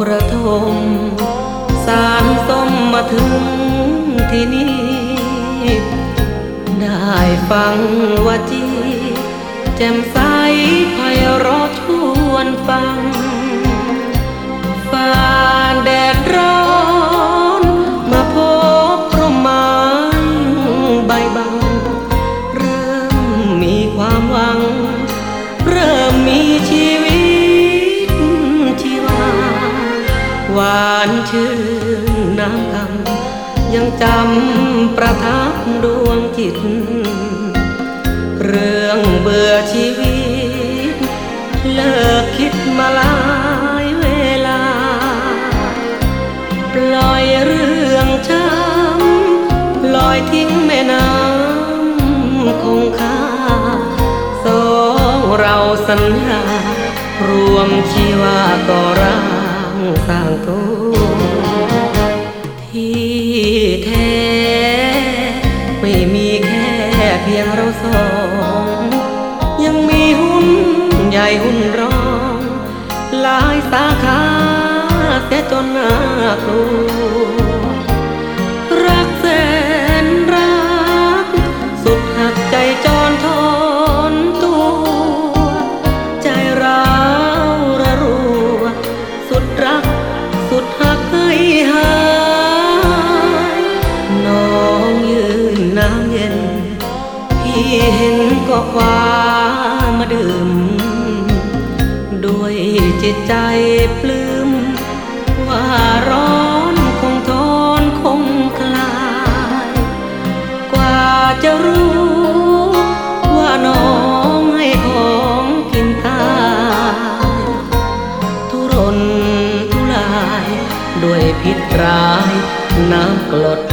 กระทมสารส้มมาถึงที่นี่ได้ฟังว่าจีแจ่มใสไพเราะชวนฟังฝ่าแดดร้อน มาพบร่มไม้ใบบัง เริ่มมีความหวัง หวานชื่นน้ำคำยังจำประทับดวงจิต เรื่องเบื่อชีวิต เลิกคิดมาลายเวลา ปล่อยเรื่องช้ำลอยทิ้งแม่น้ำคงคาสองเราสัญญารวมชีวาก่อรา สร้างตัวที่แท้ไม่มีแค่เพียงเราสอง ยังมีหุ้นใหญ่หุ้นรอง หลายสาขาเสียจนน่ากลัว จิตใจปลื้มว่าร้อนคงทนคงคลาย กว่าจะรู้ว่าน้องให้ของกินตายทุรนทุราย ด้วยพิษร้ายน้ำกรด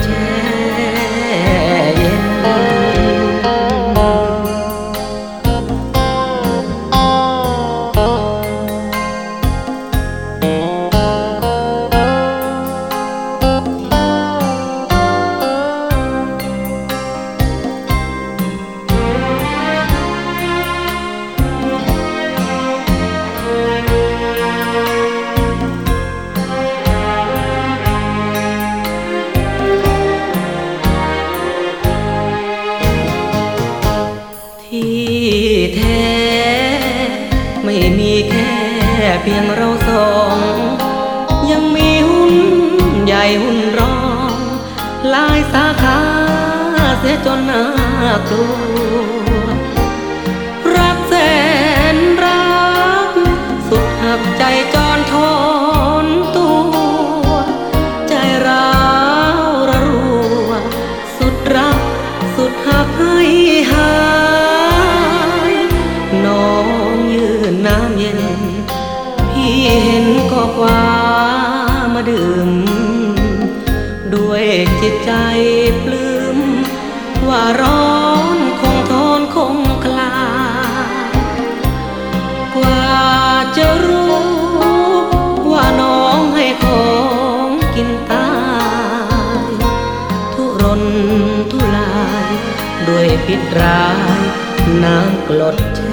เพียงเราสองยังมีหุ้นใหญ่หุ้นรองหลายสาขาเสียจนน่ากลัว ด้วยจิตใจปลื้มว่าร้อนคงทนคงคลากว่าจะรู้ว่าน้องให้ของกินตาย ทุรนทุราย ด้วยพิษร้ายน้ำกรดแช่